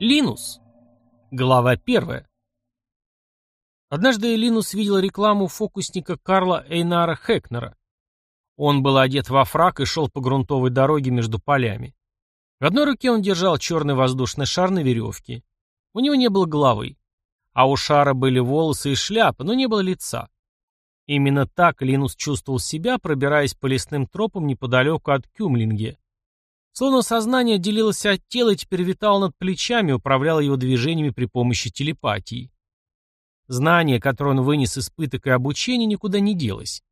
Линус. Глава первая. Однажды Линус видел рекламу фокусника Карла Эйнара Хекнера. Он был одет во фрак и шел по грунтовой дороге между полями. В одной руке он держал черный воздушный шар на веревке. У него не было головы. А у шара были волосы и шляпа, но не было лица. Именно так Линус чувствовал себя, пробираясь по лесным тропам неподалеку от Кюмлинге. Словно сознание отделилось от тела и теперь витало над плечами, управляло его движениями при помощи телепатии. Знание, которое он вынес из пыток и обучения, никуда не делось.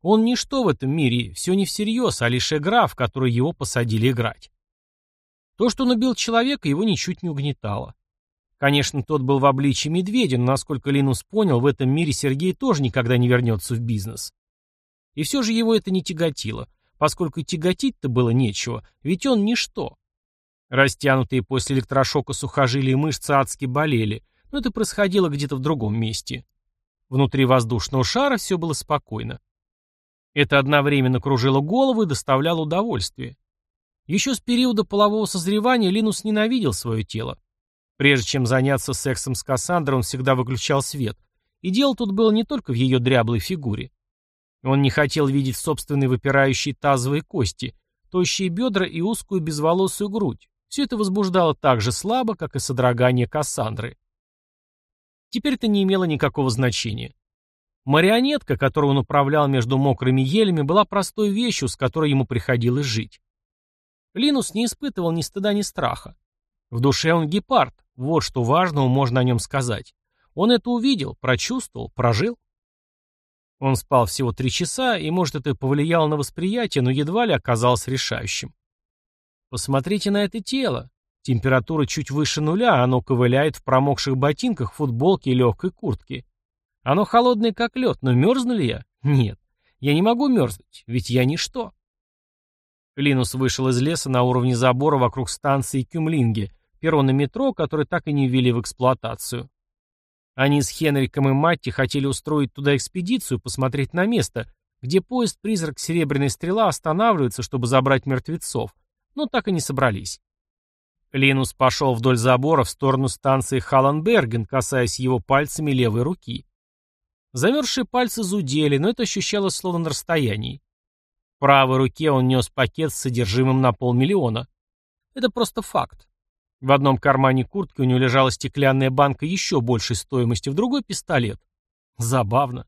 Он ничто в этом мире, все не всерьез, а лишь игра, в которую его посадили играть. То, что он убил человека, его ничуть не угнетало. Конечно, тот был в обличии медведя, но, насколько Линус понял, в этом мире Сергей тоже никогда не вернется в бизнес. И все же его это не тяготило поскольку тяготить-то было нечего, ведь он ничто. Растянутые после электрошока сухожилия и мышцы адски болели, но это происходило где-то в другом месте. Внутри воздушного шара все было спокойно. Это одновременно кружило голову и доставляло удовольствие. Еще с периода полового созревания Линус ненавидел свое тело. Прежде чем заняться сексом с Кассандрой, он всегда выключал свет. И дело тут было не только в ее дряблой фигуре. Он не хотел видеть собственные выпирающие тазовые кости, тощие бедра и узкую безволосую грудь. Все это возбуждало так же слабо, как и содрогание Кассандры. Теперь это не имело никакого значения. Марионетка, которую он управлял между мокрыми елями, была простой вещью, с которой ему приходилось жить. Линус не испытывал ни стыда, ни страха. В душе он гепард, вот что важного можно о нем сказать. Он это увидел, прочувствовал, прожил. Он спал всего три часа, и, может, это повлияло на восприятие, но едва ли оказалось решающим. Посмотрите на это тело. Температура чуть выше нуля, оно ковыляет в промокших ботинках, футболке и легкой куртке. Оно холодное, как лед, но мерзну ли я? Нет. Я не могу мерзнуть, ведь я ничто. Линус вышел из леса на уровне забора вокруг станции Кюмлинге, перрона метро, который так и не ввели в эксплуатацию. Они с Хенриком и Матти хотели устроить туда экспедицию, посмотреть на место, где поезд-призрак «Серебряная стрела» останавливается, чтобы забрать мертвецов, но так и не собрались. Линус пошел вдоль забора в сторону станции Халленберген, касаясь его пальцами левой руки. Замерзшие пальцы зудели, но это ощущалось словно на расстоянии. В правой руке он нес пакет с содержимым на полмиллиона. Это просто факт. В одном кармане куртки у него лежала стеклянная банка еще большей стоимости, в другой — пистолет. Забавно.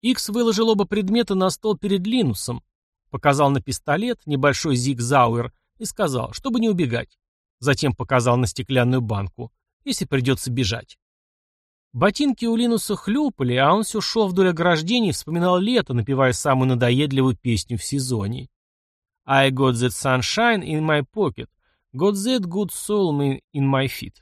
Икс выложил оба предмета на стол перед Линусом, показал на пистолет, небольшой зиг-зауэр, и сказал, чтобы не убегать. Затем показал на стеклянную банку, если придется бежать. Ботинки у Линуса хлюпали, а он все шел вдоль ограждений и вспоминал лето, напевая самую надоедливую песню в сезоне. I got that sunshine in my pocket, Got that good soul in my feet.